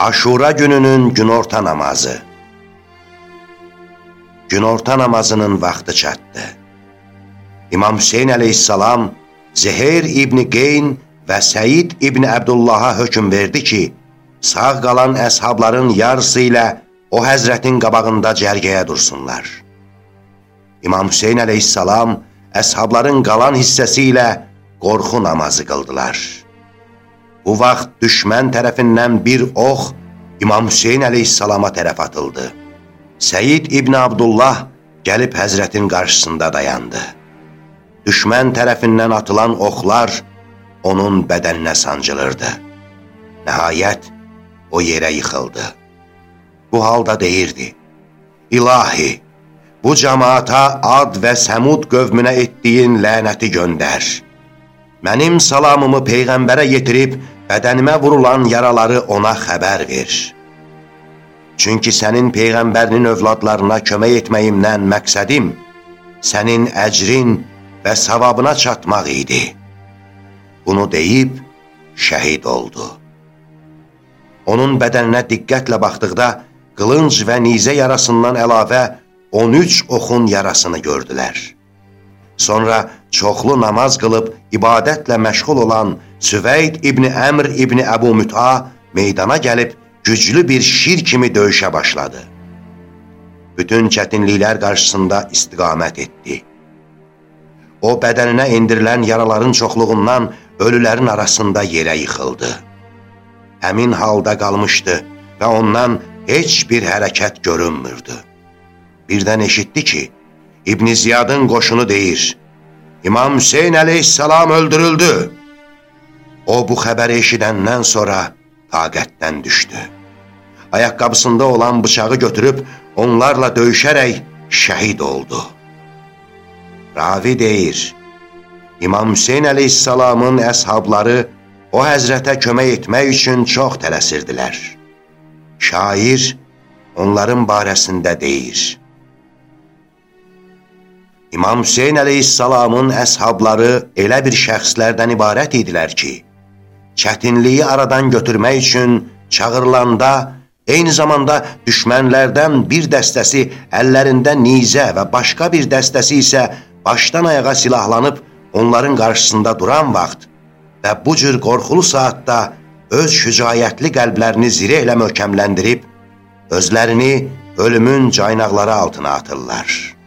Aşura gününün günorta namazı Günorta namazının vaxtı çatdı. İmam Hüseyin əleyhissalam Zehir İbni Qeyn və Səyid İbni Əbdullaha hökum verdi ki, sağ qalan əshabların yarısı ilə o həzrətin qabağında cərgəyə dursunlar. İmam Hüseyin əleyhissalam əshabların qalan hissəsi ilə qorxu namazı qıldılar. Bu vaxt düşmən tərəfindən bir ox İmam Hüseyin əleyhissalama tərəf atıldı. Səyid İbni Abdullah gəlib həzrətin qarşısında dayandı. Düşmən tərəfindən atılan oxlar onun bədəninə sancılırdı. Nəhayət, o yerə yıxıldı. Bu halda deyirdi, İlahi, bu cəmaata ad və səmud qövmünə etdiyin lənəti göndər. Mənim salamımı Peyğəmbərə yetirib, bədənimə vurulan yaraları ona xəbər ver. Çünki sənin Peyğəmbərinin övladlarına kömək etməyimdən məqsədim, sənin əcrin və savabına çatmaq idi. Bunu deyib, şəhid oldu. Onun bədəninə diqqətlə baxdıqda, qılınc və nizə yarasından əlavə 13 oxun yarasını gördülər. Sonra çoxlu namaz qılıb ibadətlə məşğul olan Süveyd İbni Əmr İbni Əbu Müta meydana gəlib güclü bir şir kimi döyüşə başladı. Bütün çətinliklər qarşısında istiqamət etdi. O bədəninə indirilən yaraların çoxluğundan ölülərin arasında yerə yıxıldı. Həmin halda qalmışdı və ondan heç bir hərəkət görünmürdü birdən eşitdi ki, İbn Ziyadın qoşunu deyir, İmam Hüseyin əleyhissalam öldürüldü. O, bu xəbəri eşidəndən sonra taqətdən düşdü. Ayaqqabısında olan bıçağı götürüb, onlarla döyüşərək şəhid oldu. Ravi deyir, İmam Hüseyin əleyhissalamın əshabları o həzrətə kömək etmək üçün çox tələsirdilər. Şair onların barəsində deyir, İmam Hüseyin əleyhissalamın əshabları elə bir şəxslərdən ibarət idilər ki, çətinliyi aradan götürmək üçün çağırılanda, eyni zamanda düşmənlərdən bir dəstəsi əllərində nizə və başqa bir dəstəsi isə başdan ayağa silahlanıb onların qarşısında duran vaxt və bu cür qorxulu saatda öz şücayətli qəlblərini zirehlə möhkəmləndirib, özlərini ölümün caynaqları altına atırlar.''